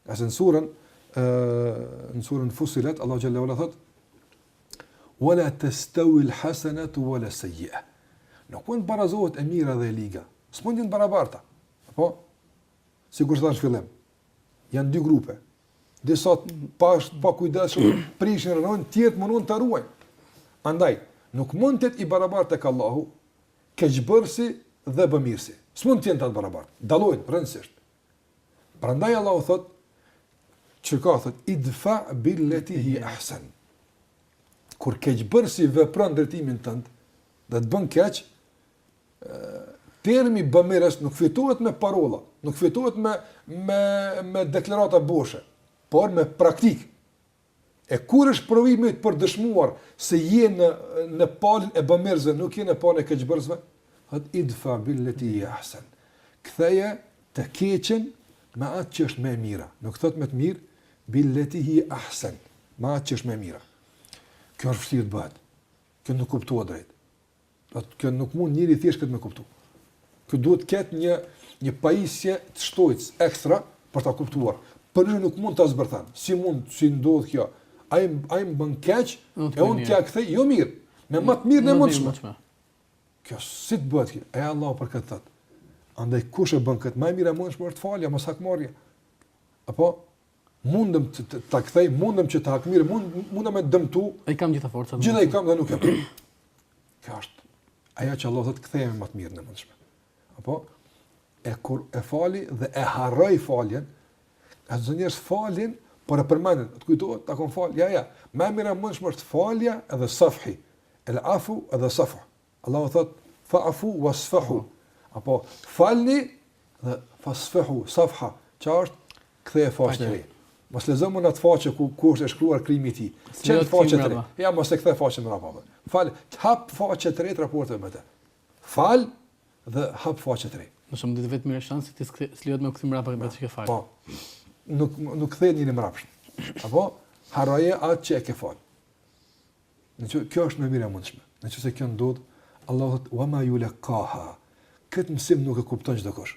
Ka në surën ë në surën Fussilet Allahu xhel-le ala thot: "Wala tastawi al-hasanatu wala as-sayyi'a." Nuk mund të barazohet e mira dhe e liga. S'janë të barabarta. Apo sikur thash në fillim, Janë dy grupe. Disa pakujdesshëm, prishin rënojnë, tjerët mundohen ta ruajnë. Andaj, nuk mund të jetë i barabartë tek Allahu keqbërësi dhe bëmirësi. S'mund të jenë të barabartë. Dallojnë rrënjësisht. Prandaj Allahu thotë çka thotë idfa billati hija ahsan. Kur keqbërësi vepron në drejtimin tënd, dhe të bën keq, Termi bëmirës nuk fitohet me parola, nuk fitohet me me me deklarata boshe, por me praktikë. E kur është provimi për të dëshmuar se je në në palën e bëmirësve, nuk je në palën e keqbërësve? Thotë idfa bil lati hija ahsan. Ktheje të keqen me atë që është më e mira. Nuk thotë me të mirë bil lati hija ahsan. Me atë që është më e mira. Kjo është vështirë të bëhet. Kjo nuk kuptohet drejt. Atë që nuk mund njeri thjesht këtë me kuptu. Kjo duhet të ketë një një pajisje të shtuar ekstra për ta kuptuar. Për ne, nuk mund ta zbërthen. Si mund, si ndodh kjo? Ai ai më bën keq, e unë t'ia kthej jo mirë, me më të mirën e mundshme. Kjo si të bëhet kjo? E Allahu për këtë thotë. Andaj kush e bën këtë? Më e mira e mundshme është falja, mos hakmarrja. Apo mundem të të ta kthej, mundem që të hakmirrem, mund mundem të dëmtu. E i kam gjithë forcat. Gjithë i kam dhe nuk e bëj. Kjo është ajo që Allah thotë ktheje me më të mirën e mundshme. Apo e kur e fali dhe e harroj faljen, ka njerëz falin, por e përmendin, të kujtohet ta kon fal. Jo jo, më e mira e mundshme është falja edhe safhi. El afu edhe safhu. Allahu thotë, fa'fu wasfahu, apo falni dhe fasfahu, safha, çka është, ktheje faqen e re. Mos lexo në atë faqe ku ku është shkruar krimi i tij. Çel faqe të re. Jo, mos e kthej faqen mbrapa. Fal, hap faqe të re të raporteve me të. Fal dhe hap faqe të re. Nëse mundet vetëm, është shansi, ty s'lejohet më kthim mbrapa për çka fal. Po. Nuk nuk kthehemi mbrapsht. Apo harroje atë që e ke fal. Në që, kjo është më e mira e mundshme. Në që se kjo ndodh, Allahu thotë, wa ma julekkaha. Këtë mësim nuk e kupton çdokush.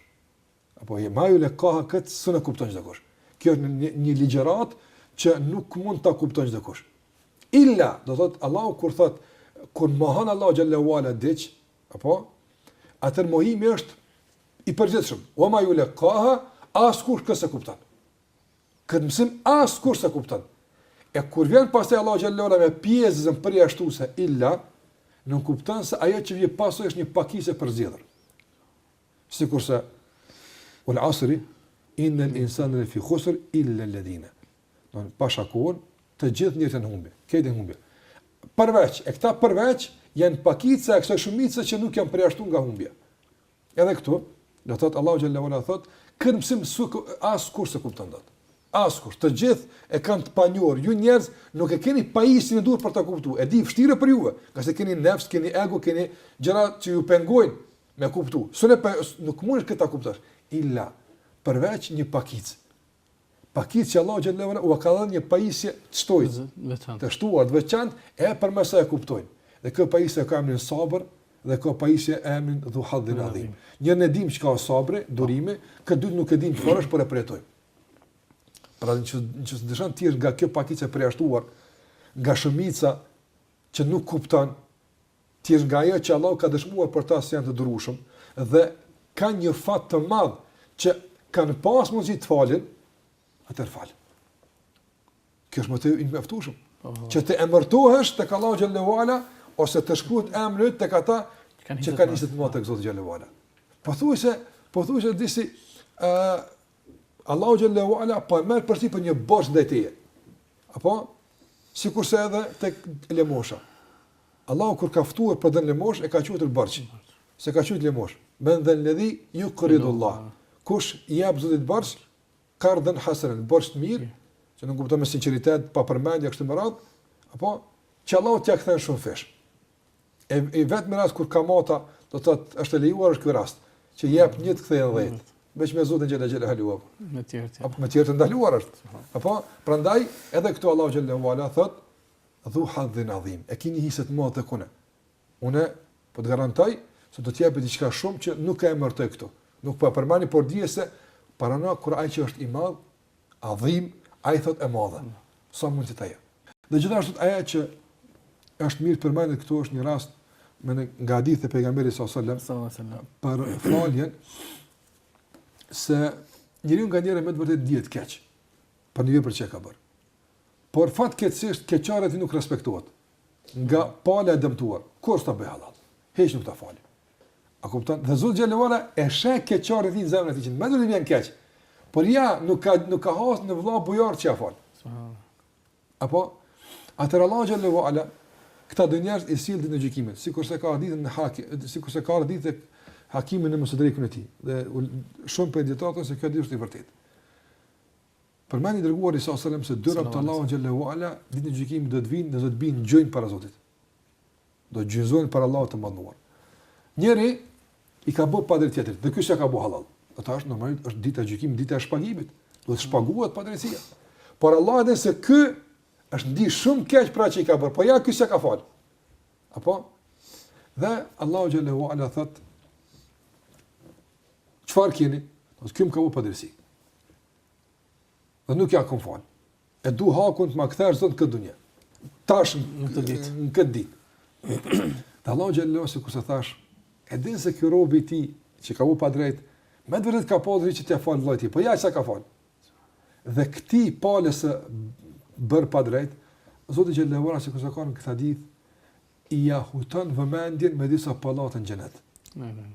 Apo, wa ma julekkaha, këtë s'e kupton çdokush. Kjo është një, një ligjëratë që nuk mund ta kupton çdokush. Illa, do thotë, Allahu kur thotë, kur mohon Allahu xhel-le ue ala diç, apo, atëherë mohimi është i përgjithshëm. Wa ma julekkaha, askush këtë s'e kupton. Këtë mësim askush s'e kupton. E kur vjen pastaj Allahu xhel-le ue ala me pjesëzën përjashtuese illa, nënkupton se ajo që vjen pas është një pakicë e përzgjedhur. Sikurse uel asri inna al insana lafi khusr illa alladhina. Domethënë pasha kohën të gjithë njerëzit në humbje. Këta në humbje. Përveç, e këta përveç janë pakica e kësaj shumice që janë përjashtuar nga humbja. Edhe këtu, do thotë Allahu xhelle ve ala thotë, këtë mësim askush s'e kupton dot. Askush, të gjithë e kanë të panjohur, ju njerëz nuk e keni pajisjen e duhur për ta kuptu, është e vështirë për juve, ngase keni nefs, keni ego, keni gjëra që ju pengojnë me kuptu, se nuk mundesh këtë ta kuptosh, illa përveç një pakice, pakicë që Allahu xhelle ve ala u ka dhënë një pajisje të shtojtë, të shtuar, të veçantë, e përmes saj e kuptojnë. Dhe kjo pajisje e ka emrin sabër, dhe kjo pajisje e ka emrin dhu hadhin adhim. Njërën e dimë çka, sabri, po, durimi, këtë të dytën nuk e dimë çfarë është, por e përjetojmë. Pra në qoftë, në qoftë se dëshiron të jesh nga kjo pakicë e përjashtuar, nga shumica që nuk kupton, Të jesh nga ata që Allahu ka dëshmuar për ta se janë të durueshëm dhe kanë një fat të madh që kanë pas mundësi të falin, atëherë fal. Kjo është motiv i mjaftueshëm. Që të emërtohesh tek Allahu xhelle ve ala ose të shkruhet emri yt tek ata që kanë hise të madhe tek Zoti xhelle ve ala. Pothuajse pothuajse disi ë Allahu xhelle ve ala po e merr përsipër një borxh ndaj teje. Apo sikurse edhe tek lëmosha. Allahu kur ka ftuar për të dhënë lëmoshë e ka quajtur borxh. S'e ka quajtur lëmoshë. Men dhel-ledhi jukridu Allah. Kush i jep Zotit borxh? Kardan hasenen, borxh të mirë, që nënkupton me sinqeritet, pa përmendje kështu me radhë, apo që Allahu t'ia kthen shumëfish. E, i vetmi rast kur kamata, do të thotë, është e lejuar është ky rast, që jep 1 të kthen 10. Veç me Zotin xhelle xhelaluhu apo. Me të tjerë. Apo me të tjerë e ndaluar është. Apo prandaj edhe këtu Allahu xhelle ve ala thotë dhu hadhin adhim. E keni hise të madhe tek unë. Unë po të garantoj se do të jap diçka shumë që nuk e emërtoj këtu. Nuk po e përmendi por dije se prore kur ai që është i madh Adhim, ai thotë e madhe. Sa mund të jetë ajo? Dhe gjithashtu ajo që është mirë të përmendet këtu është një rast në një nga hadithet e pejgamberit alejhi selam për faljen se njeriut nganjëherë me të vërtetë i vjen keq për një vepër që e ka bërë. Por fatkeqësisht keqardhja e tij nuk respektohet nga pala e dëmtuar. Kur s'ta bën hallall? Hiç nuk ta fal. A kupton? Dhe Zoti xhelle ve ala e sheh keqardhjen e tij në zemrën e tij që vërtet i vjen keq. Por ja, nuk ka nuk ka hasë në vëlla bujar që e fal. Apo atëherë Allahu xhelle ve ala këta dy njerëz i sjell ditën e gjykimit, sikurse ka ardhur në Hak, sikurse ka ardhur hadithi te Hakimi në Mustedrekun e tij. Dhe shumë prej dijetarëve thanë se ky hadith është i vërtetë. Përmend i Dërguari alejhi selam se dy robër të Allahut xhelle ve ala ditën e gjykimit do të vijnë, do të bien në gjunjë para Zotit. Do gjunjëzohen para Allahut të Madhëruar. Njëri i ka bë padrejt tjetrit, dhe ky s'ia ka bë halal. Dmth normalisht është dita e gjykimit, dita e shpagimit. Do të shpaguhet padrejtia. Por Allah edhe se ky është ndi shumë keq për atë që i ka bërë, po ja ky s'ia ka fal. Apo? Dhe Allahu xhallahu ala thot Çfarë keni? Zot ky m'ka bo padrejtësi. Dhe nuk ja kom fal. E du hakun të ma kthesh zot në këtë dunja. Tash në këtë ditë. Në këtë ditë. Dhe Allahu xhallahu se kush e thash, e din se ky robi i tij që ka bo padrejt, me të vërtet ka pasur që t'ia fal vëllait, po ja s'ia ka fal. Dhe këti palës së bër padrejt, Zoti xhallahu ala se kush e ka në këtë ditë, ia huton vëmendjen me disa pallate në xhenet. Amen.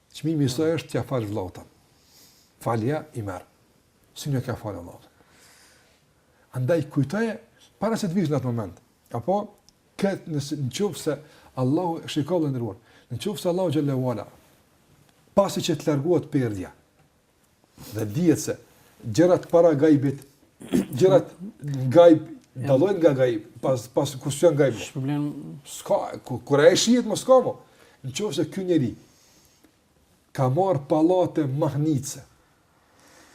Çmimi i saj është t'ia falsh vllaut tënd. Falja, i merr. Si nuk ka falë vllaut. Andaj kujtoje para se të vish në atë moment. Apo kët nëse në qoftë se Allahu e shikon i nderuar. Në qoftë se Allahu xhallahu ala pasi që të largohet perdja. Dhe dihet se gjërat para gajbit, gjërat gajb dallojnë nga gajb, pas pas kur s'ka gajb. Problem s'ka, kur kur ai shihet më, s'ka më. Nëse ky njeri ka marr pallate mahnitëse.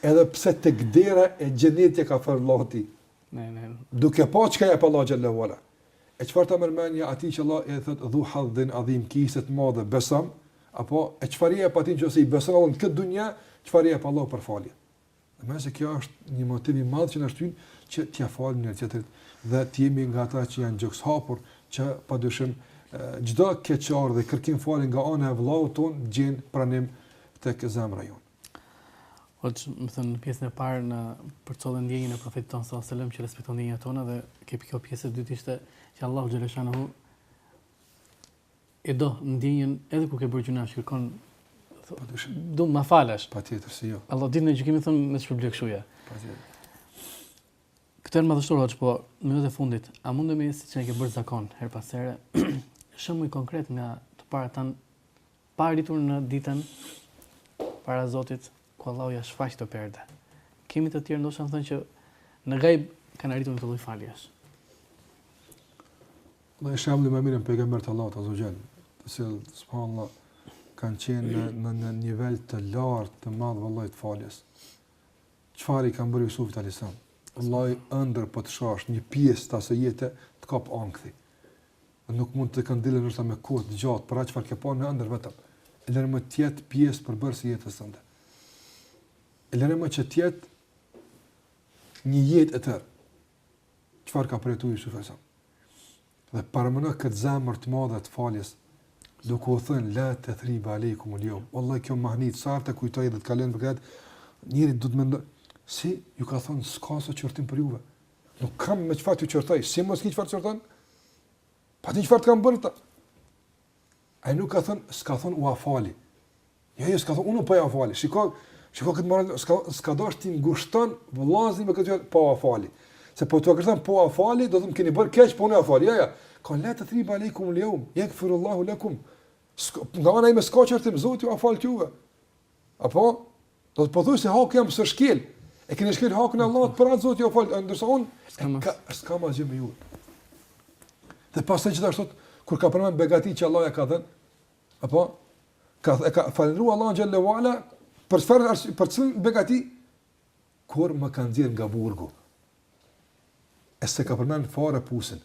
Edhe pse tek dera e xhenetit ka fal vllaun e tij. Ne ne. Duke pa çka i jep Allahu xhallahu ala. E çfarë ta merr mendja atij që Allah i thotë dhu hadhin adhim, ka hise të madhe, beson? Apo e çfarë i jep atij nëse i beson Allahut në këtë dunja, çfarë i jep Allahu për falje? Mendoj se kjo është një motiv i madh që na shtyn që t'ia falim njëri tjetrit dhe të jemi nga ata që janë gjoks hapur, që padyshim çdo keqardhje, kërkim falje nga ana e vëllaut ton gjen pranim tek zemra jonë. Hoxhë, domethënë në pjesën e parë na përcolle ndjenjën e profetit tonë sallallahu alajhi wasallam që respekton ndjenjat tona dhe kjo pjesë e dytë ishte që Allahu xhaleshanahu e do ndjenjën edhe kur ke bërë gjynah që kërkon të ma falësh. Patjetër se po. Allah ditën e gjykimit thotë me çfarë blihet kështu ja. Patjetër. Shumë i dashur hoxhë, po në minutën e fundit, a mundemi siç na ke bërë zakon her pas here, shembull konkret nga të parët tanë Pa arritur në ditën para Zotit ku Allahu ja shfaq këto perde. Kemi të tjerë ndoshta domethënë që në gajb kanë arritur në këtë lloj faljesh. Ne shembullin më të mirë pejgamberët e Allahut azze ve xhel, të cilët subhanallahu kanë qenë në në një nivel të lartë të madh vëllai të faljes. Çfarë i kanë bërë Jusufit alayhis salam? Vëlla në ëndërr po të shohësh një pjesë të asaj jete të kap ankthi. Nuk mund të kthjellesh ndoshta me kohë të gjatë, për atë çfarë ke pa në ëndërr vetëm. Lëre më të jetë pjesë përbërëse e jetës tënde. Lëre më që të jetë një jetë e tërë. Çfarë ka përjetuar Jusufi alayhis salam? Dhe paramendo këtë zemër të madhe të faljes, duke u thënë la tathriba alejkum el yom. Wallahi kjo mahnit sa të kujtoj dhe të kalojnë për këtë, njeri do të mendoj si u ka thënë s'ka sot qortim për juve. Nuk kam me çfarë të qortoj, si mos ke çfarë qorton? Pa ti çfarë të kanë bërë ata? Ai nuk ka thënë, s'ka thënë ua fal. Jo, jo, s'ka thënë, unë po jua fal. Shiko, shiko këtë moral, s'ka s'ka dashur t'i ngushton vëllezërit me këtë fjalë po ua fal. Se po t'u thoshte po ua fal, do të më keni bërë keq, po unë ua fal. Jo, jo. Ka la tathriba alejkum el yom, yagfirullahu lakum. Nga ana ime s'ka qortim, Zoti jua faltë juve. Apo Do të thotë pothuaj se haku jem s'është shkel. E keni shkel hakun e Allahut për atë Zoti jua faltë, ndërsa unë ka s'kam asgjë me ju. Dhe pastaj gjithashtu kur ka përmend begati që Allahu ia ka dhënë, apo ka e ka falënderuar Allahun xhelle ue ala për çfarë për çfarë begati kur më ka nxjerrë nga burgu. E s'e ka përmend fare pusin.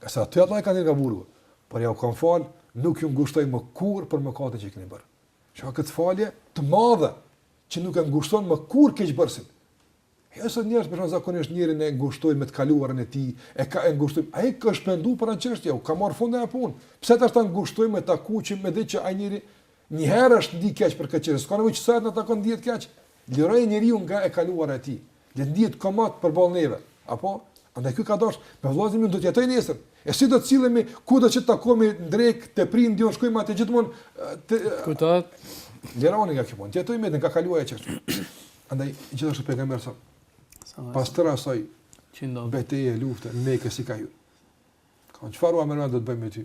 Ka sa aty Allah e ka nga burgu, po jua kam fal, nuk ju ngushtoj më kurr për mëkatin që keni bërë. Shiko këtë falje të madhe, që nuk e ngushton më kurr keqbërësin. Jo sot njerëz për shembull zakonisht njerin e ngushtoj me të kaluarën e tij, e ka e ngushtoj. Ai ka është penduar për atë çështje, e ka marrë fund ajo punë. Pse tash ta ngushtoj me ia kujtu me ditë që ai njeri një herë është ndi keq për këtë çështje. S'ka nevojë që sa na takon të ndihet keq. Liroje njeriun nga e kaluara e tij, le të ndihet komod përballë neve. Apo? Andaj ky ka dashur, me vëllezërit unë do të jetoj nesër. E si do të sillemi, ku do që të takohemi në drekë, te prindi unë shkojmë atje gjithmonë të Kujtohet? Liroje nga kjo punë. Të jetoj me të nga e kaluara e çështjes. Andaj gjithashtu pejgamberi sa pas tërë asaj që ndodhi betejë luftë në Mekë si ka ju. Ka çfarë u amërën do të bëjmë me ty?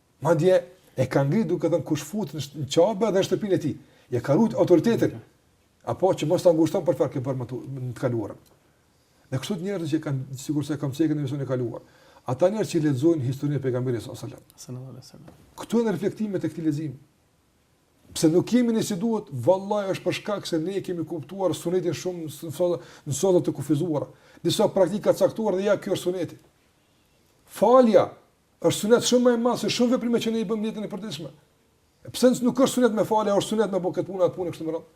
Madje e ka ngrit duke thënë kush futet në në Qabe dhe në shtëpinë e tij, ia ka ruajt autoritetin. Apo që mos ta ngushton për çfarë ke bërë më ti, në të kaluarën. Dhe kështu të njerëzit që kanë sikur se kam cekën në emisionin e kaluar. Ata njerëz që lexojnë historinë e pejgamberit sallallahu alajhi wasallam. Sallallahu alajhi wasallam. Këto janë reflektimet e këtij leximi. Pse nuk jemi ne si duhet, vallahi është për shkak se ne kemi kuptuar sunetin shumë në forma të kufizuara. Disa praktika të caktuara dhe ja ky është suneti. Falja Është sunet shumë më i madh se shumë veprime që ne i bëjmë në jetën e përditshme. Pse nuk është sunet me falë, është sunet me bë këtë punë atë punë kështu me radhë.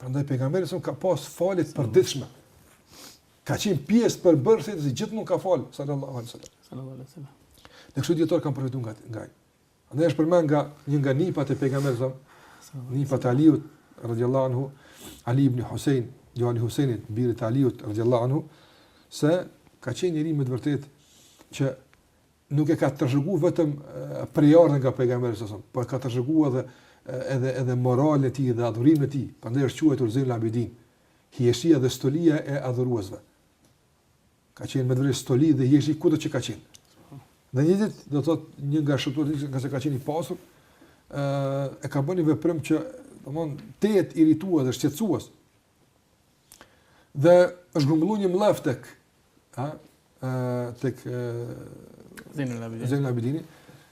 Prandaj pejgamberi son ka pas falje të përditshme. Ka qenë pjesë përbërëse dhe gjithmonë ka falë, sallallahu alai sallam. Sallallahu alai sallam. Dhe kështu dijetarët kanë përfitu nga, nga Andaj është përmend nga një nga nipat e pejgamberit sa nipat e Aliut radhiyallahu anhu Ali ibn Husain, i biri Husajnit, birit të Aliut radhiyallahu anhu se ka qenë njeri me të vërtetë që nuk e ka trashëgu vetëm prejardhjen nga pejgamberi sësëm, po e ka trashëgu edhe, edhe, edhe moralin e tij dhe adhurimin e tij, prandaj është quajtur Zejnul Abidin, hijeshia dhe stolia e adhuruesve. Ka qenë me të vërtetë stoli dhe hijeshi kudo që ka qenë. Në një ditë, do të thotë një nga shërbëtorët ngase ka qenë i pasur, ë e ka bërë një veprim që domthon tejet irritues dhe shqetësues. Dhe është grumbulluar një mllef tek, ha, ë tek Zeynel Abidini. Zeynel Abidini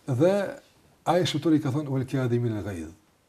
dhe ai shërbëtor i ka thënë uel kadhimine el gajdh.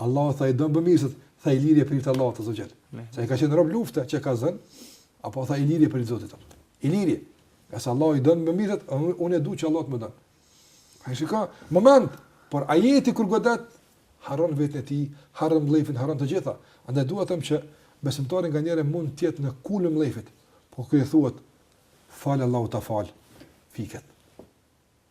Allahu tha i do bamirësit, tha i lirë je për hir të Allahut azze ue xhel. Se ai ka qenë rob lufte që e ka zënë, apo tha i lirë je për hir të Zotit. I lirë je, ngase Allahu i don bamirësit, unë e du që Allahu të më don. A e shikon, moment, por ajeti kur godet, harron veten e tij, harron mllefin, harron të gjitha. Andaj dua të them që besimtari nganjëherë mund të jetë në kulm të mllefit, po kur i thuhet, fal Allahu të falë, fiket.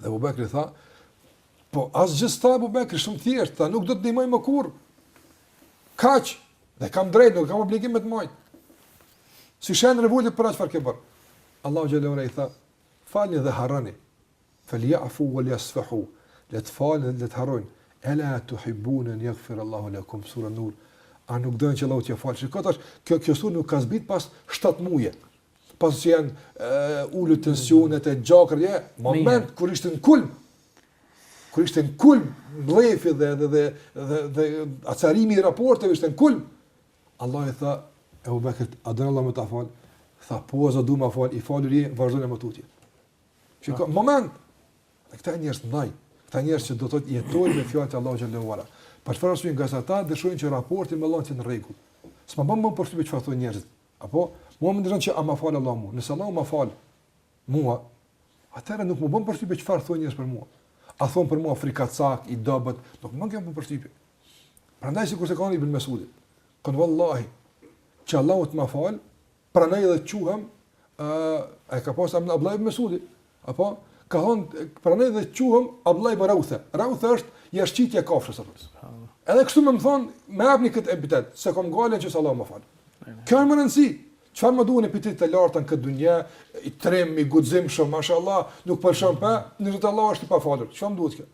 Dhe Abu Bekri tha, po asgjë s' tha Abu Bekri, shumë thjeshtë, tha nuk do të ndihmoj më kurrë, kaq, dhe kam të drejtë, nuk kam obligim me të mbajtë. Si shenjë revolte për atë çfarë ke bërë. Allahu xhelle ue ala i tha, falni dhe harroni, fal jafu ual jasfehu, le të falin dhe le të harrojnë, ela tuhibbune en jagfir Allahu lakum, sura nur, a nuk doni që Allahu t'ju falë, shiko tash, kjo, kjo sure nuk ka zbrit pas 7 muajve, Pasi që janë uh, ulë tensionet e gjakrat, jo, moment kur ishte në kulm, kur ishte në kulm, mllefi dhe, dhe, dhe, dhe, dhe acarimi i raporteve ishte në kulm, Allah i tha, Ebu Bekrit, a don Allah me ta falë, tha, po o Zot du me ma falë, i falur je, vazhdo edhe më tutje. Shiko, moment, dhe këta njerëz andaj, këta njerëz që do të jetojnë me fjalët e Allahut xhelle ue ala. Për çfarë ngase ata, dëshirojnë që raportin me Allahun të jetë në rregull. S'më bën më përshtypje çfarë thonë njerëzit. Apo, mua më intereson që a ma fal Allahu mua. Nëse Allahu ma fal mua, atëherë nuk më bën përshtypje çfarë thonë njerëz për mua. A thon për mua frikacak i dobët, nuk më ka bën përshtypje. Prandaj sikurse ka thënë Ibn Mesudi. Thon vallahi që Allahu të ma fal, pranoj edhe quhem ë e ka pas emrin Abdullah Ibn Mesudi. Apo, ka thënë, pranoj edhe quhem Abdullah ibn Rautha. Rautha është jashtëqitja e kafshës, apo. Edhe kështu me më thonë, më jepni këtë epitet, s'e kom gajle veç Allah më falë. Kjo është me rëndësi, çfarë më duhen epitetet e larta në këtë dunje, i trim, i guximshëm, masha Allah, nuk përshon pe, n'qoftë te Allahu është i pafalur, çka më duhet kjo?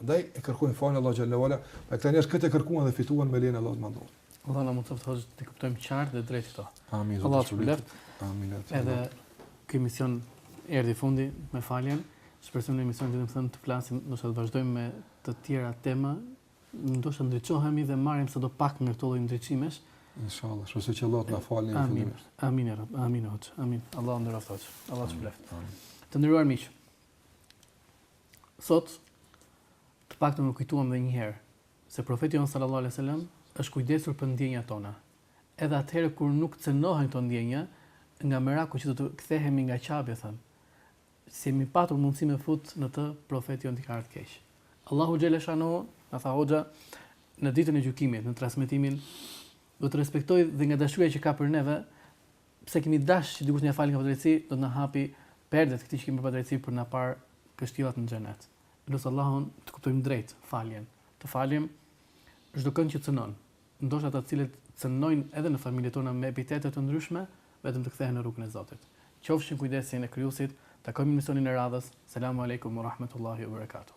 Andaj e kërkojmë faljen e Allah xhelle ue ala, pra këta njerëz këtë e kërkuan dhe fituan me lejen e Allahut të madhëruar. Allah na mundësoftë të të kuptojmë qartë dhe drejt këto. Amin. Allah të shpërbleftë. Amin. Edhe këtij emisioni i erdhi fundi me faljen. Shpresoj në emisionet tjera të flasim, do të vazhdojmë me të tjera tema, ndoshta ndriçohemi dhe marrim sado pak nga këto lloj ndriçimesh. Inshallah, shpresoj që Allah të na falë neve Amin. Amin. Amin. Amin. Allahu të nderoftë. Allah të shpërbleftë. Të nderuar miq. Sot, të paktën u kujtuam edhe një herë se Profeti jonë sallallahu alejhi ve sellem është kujdesur për ndjenjat tona, edhe atëherë kur nuk cenohen këto ndjenja, nga meraku që do të kthehemi nga Qabja, me thënë, s'kemi patur mundësi me fut në të Profetit tonë i ka ardhur keq. Allahu xhele shanuhu, na tha hoxha, në ditën e gjykimit, në transmetimin do të respektojë dhe nga dashuria që ka për neve, Pse kemi dash që dikush të na falë nga padrejtësi, do të na hapi perdet këtij që i kemi bërë padrejtësi për t'i parë kështjellat në xhenet. Lus Allahun ta kuptojmë drejt faljen, të falim çdokënd që na cenon. Ndoshta ata të cilët cenojnë edhe në familjet tona me epitete të ndryshme, vetëm të kthehen në rrugën e Zotit. Qofshi në kujdesin e Krijuesit, takohemi në emisionin e radhës. Selamu alejkum wa rahmetullahi wa berekatuh.